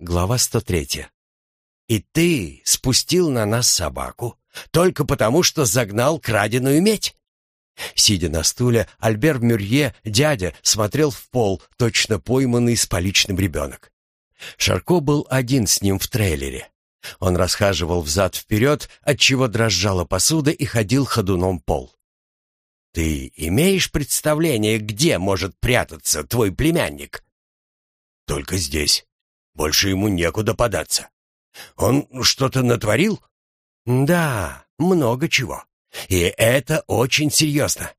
Глава 103. «И ты спустил на нас собаку только потому, что загнал краденую медь?» Сидя на стуле, Альбер Мюрье, дядя, смотрел в пол, точно пойманный с поличным ребенок. Шарко был один с ним в трейлере. Он расхаживал взад-вперед, отчего дрожала посуда и ходил ходуном пол. «Ты имеешь представление, где может прятаться твой племянник?» «Только здесь. Больше ему некуда податься. Он что-то натворил?» «Да, много чего. И это очень серьезно.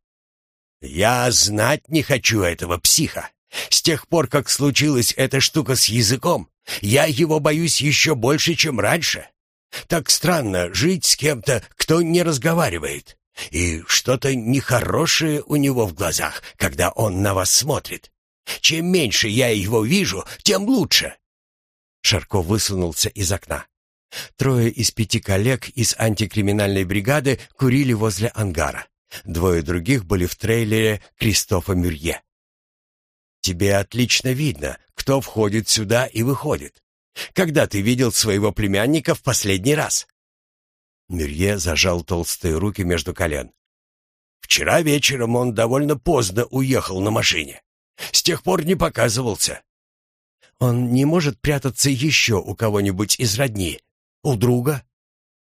Я знать не хочу этого психа. С тех пор, как случилась эта штука с языком, я его боюсь еще больше, чем раньше. Так странно жить с кем-то, кто не разговаривает. И что-то нехорошее у него в глазах, когда он на вас смотрит. Чем меньше я его вижу, тем лучше. Шарко высунулся из окна. Трое из пяти коллег из антикриминальной бригады курили возле ангара. Двое других были в трейлере Кристофа Мюрье. «Тебе отлично видно, кто входит сюда и выходит. Когда ты видел своего племянника в последний раз?» Мюрье зажал толстые руки между колен. «Вчера вечером он довольно поздно уехал на машине. С тех пор не показывался». «Он не может прятаться еще у кого-нибудь из родни?» У друга?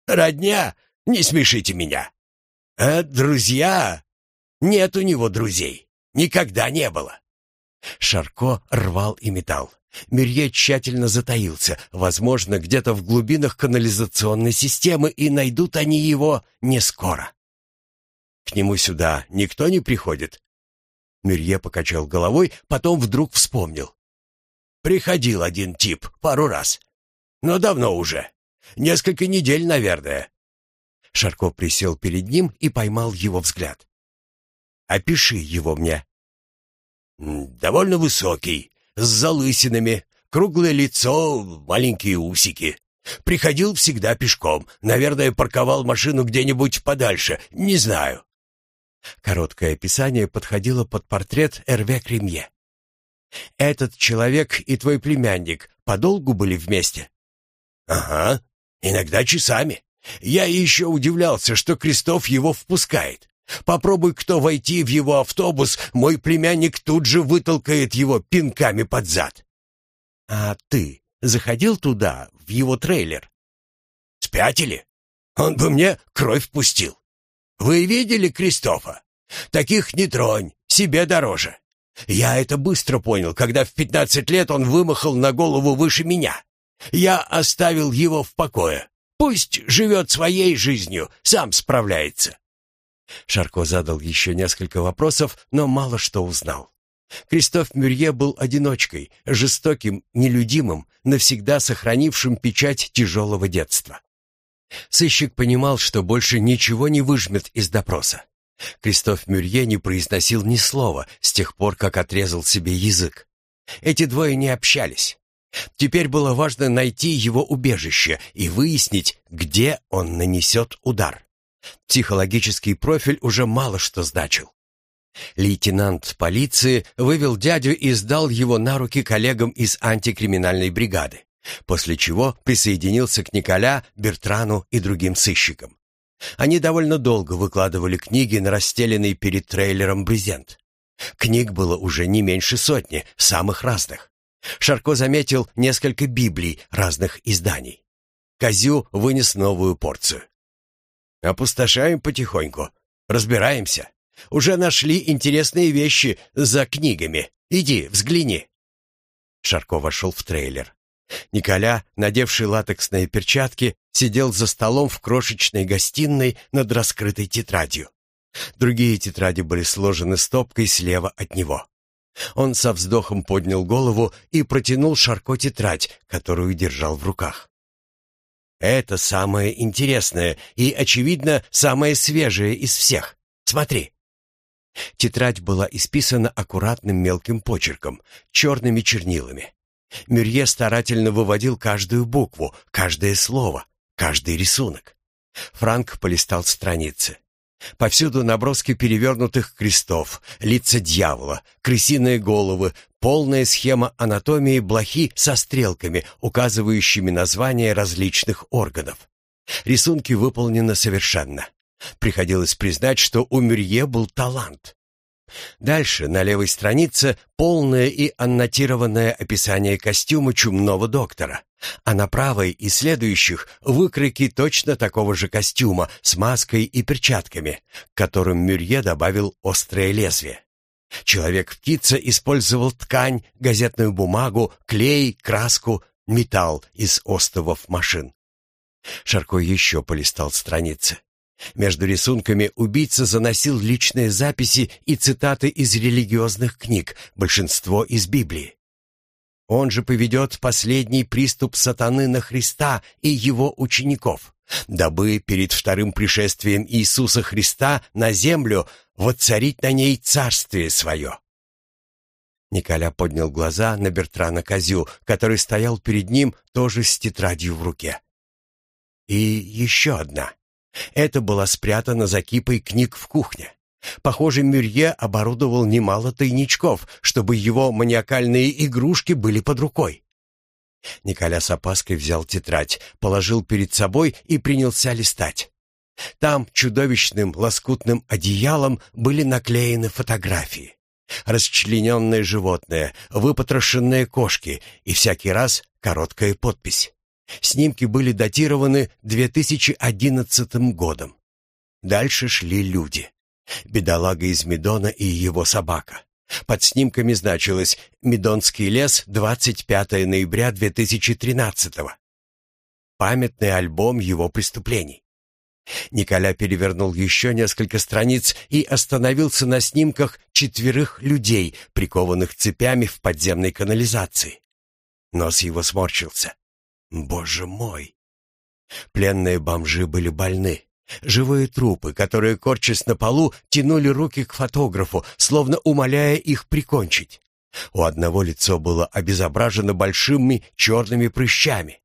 Родня? Не смешите меня. А друзья? Нет у него друзей. Никогда не было. Шарко рвал и металл. Мирье тщательно затаился, возможно, где-то в глубинах канализационной системы, и найдут они его не скоро. К нему сюда никто не приходит. Мирье покачал головой, потом вдруг вспомнил. Приходил один тип пару раз, но давно уже. Несколько недель, наверное». Шарко присел перед ним и поймал его взгляд. «Опиши его мне». «Довольно высокий, с залысинами, круглое лицо, маленькие усики. Приходил всегда пешком. Наверное, парковал машину где-нибудь подальше, не знаю». Короткое описание подходило под портрет Эрве Кремье. «Этот человек и твой племянник подолгу были вместе?» «Ага. Иногда часами. Я еще удивлялся, что Крестов его впускает. Попробуй кто войти в его автобус, мой племянник тут же вытолкает его пинками под зад. А ты заходил туда, в его трейлер? Спятили? Он бы мне кровь пустил. Вы видели Кристофа? Таких не тронь, себе дороже. Я это быстро понял, когда в пятнадцать лет он вымахал на голову выше меня. Я оставил его в покое. Пусть живет своей жизнью, сам справляется. Шарко задал еще несколько вопросов, но мало что узнал. Кристоф Мюрье был одиночкой, жестоким, нелюдимым, навсегда сохранившим печать тяжелого детства. Сыщик понимал, что больше ничего не выжмет из допроса. Кристоф Мюрье не произносил ни слова с тех пор, как отрезал себе язык. Эти двое не общались. Теперь было важно найти его убежище и выяснить, где он нанесет удар. Психологический профиль уже мало что значил. Лейтенант полиции вывел дядю и сдал его на руки коллегам из антикриминальной бригады, после чего присоединился к Николя, Бертрану и другим сыщикам. Они довольно долго выкладывали книги на расстеленный перед трейлером брезент. Книг было уже не меньше сотни, самых разных. Шарко заметил несколько библий разных изданий. Козю вынес новую порцию. «Опустошаем потихоньку. Разбираемся. Уже нашли интересные вещи за книгами. Иди, взгляни». Шарко вошел в трейлер. Николя, надевший латексные перчатки, сидел за столом в крошечной гостиной над раскрытой тетрадью. Другие тетради были сложены стопкой слева от него. Он со вздохом поднял голову и протянул Шарко тетрадь, которую держал в руках. «Это самое интересное и, очевидно, самое свежее из всех. Смотри». Тетрадь была исписана аккуратным мелким почерком, черными чернилами. Мюрье старательно выводил каждую букву, каждое слово, каждый рисунок. Франк полистал страницы. Повсюду наброски перевернутых крестов, лица дьявола, крысиные головы, полная схема анатомии блохи со стрелками, указывающими названия различных органов. Рисунки выполнены совершенно. Приходилось признать, что у Мюрье был талант. Дальше, на левой странице, полное и аннотированное описание костюма чумного доктора, а на правой и следующих выкройки точно такого же костюма с маской и перчатками, к которым Мюрье добавил острое лезвие. Человек-птица использовал ткань, газетную бумагу, клей, краску, металл из остовов машин. Шарко еще полистал страницы. Между рисунками убийца заносил личные записи и цитаты из религиозных книг, большинство из Библии. Он же поведет последний приступ сатаны на Христа и его учеников, дабы перед вторым пришествием Иисуса Христа на землю воцарить на ней царствие свое. Николя поднял глаза на Бертрана Козю, который стоял перед ним тоже с тетрадью в руке. И еще одна. Это была спрятана за кипой книг в кухне. Похоже, Мюрье оборудовал немало тайничков, чтобы его маниакальные игрушки были под рукой. Николя с опаской взял тетрадь, положил перед собой и принялся листать. Там чудовищным лоскутным одеялом были наклеены фотографии. Расчлененное животное, выпотрошенные кошки и всякий раз короткая подпись. Снимки были датированы 2011 годом. Дальше шли люди. Бедолага из Медона и его собака. Под снимками значилось «Медонский лес, 25 ноября 2013 -го». Памятный альбом его преступлений. Николя перевернул еще несколько страниц и остановился на снимках четверых людей, прикованных цепями в подземной канализации. Нос его сморщился. Боже мой! Пленные бомжи были больны. Живые трупы, которые, корчась на полу, тянули руки к фотографу, словно умоляя их прикончить. У одного лицо было обезображено большими черными прыщами.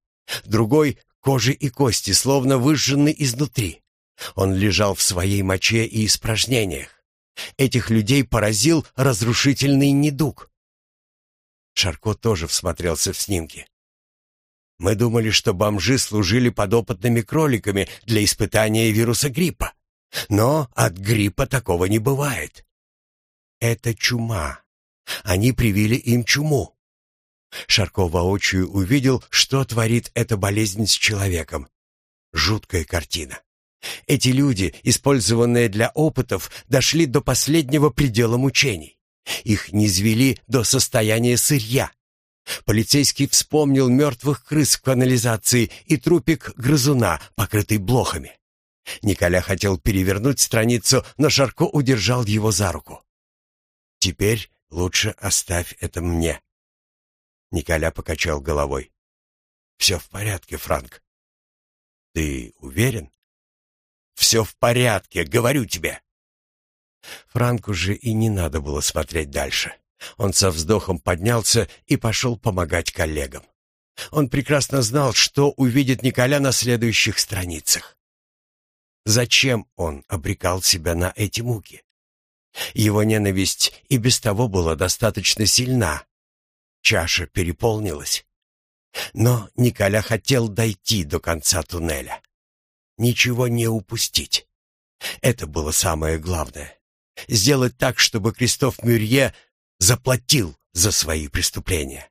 Другой — кожи и кости, словно выжжены изнутри. Он лежал в своей моче и испражнениях. Этих людей поразил разрушительный недуг. Шарко тоже всмотрелся в снимки. Мы думали, что бомжи служили подопытными кроликами для испытания вируса гриппа. Но от гриппа такого не бывает. Это чума. Они привили им чуму. Шарко воочию увидел, что творит эта болезнь с человеком. Жуткая картина. Эти люди, использованные для опытов, дошли до последнего предела мучений. Их низвели до состояния сырья. Полицейский вспомнил мертвых крыс в канализации и трупик грызуна, покрытый блохами. Николя хотел перевернуть страницу, но Шарко удержал его за руку. «Теперь лучше оставь это мне». Николя покачал головой. «Все в порядке, Франк». «Ты уверен?» «Все в порядке, говорю тебе». Франку же и не надо было смотреть дальше. Он со вздохом поднялся и пошел помогать коллегам. Он прекрасно знал, что увидит Николя на следующих страницах. Зачем он обрекал себя на эти муки? Его ненависть и без того была достаточно сильна. Чаша переполнилась. Но Николя хотел дойти до конца туннеля. Ничего не упустить. Это было самое главное. Сделать так, чтобы Кристоф Мюрье заплатил за свои преступления.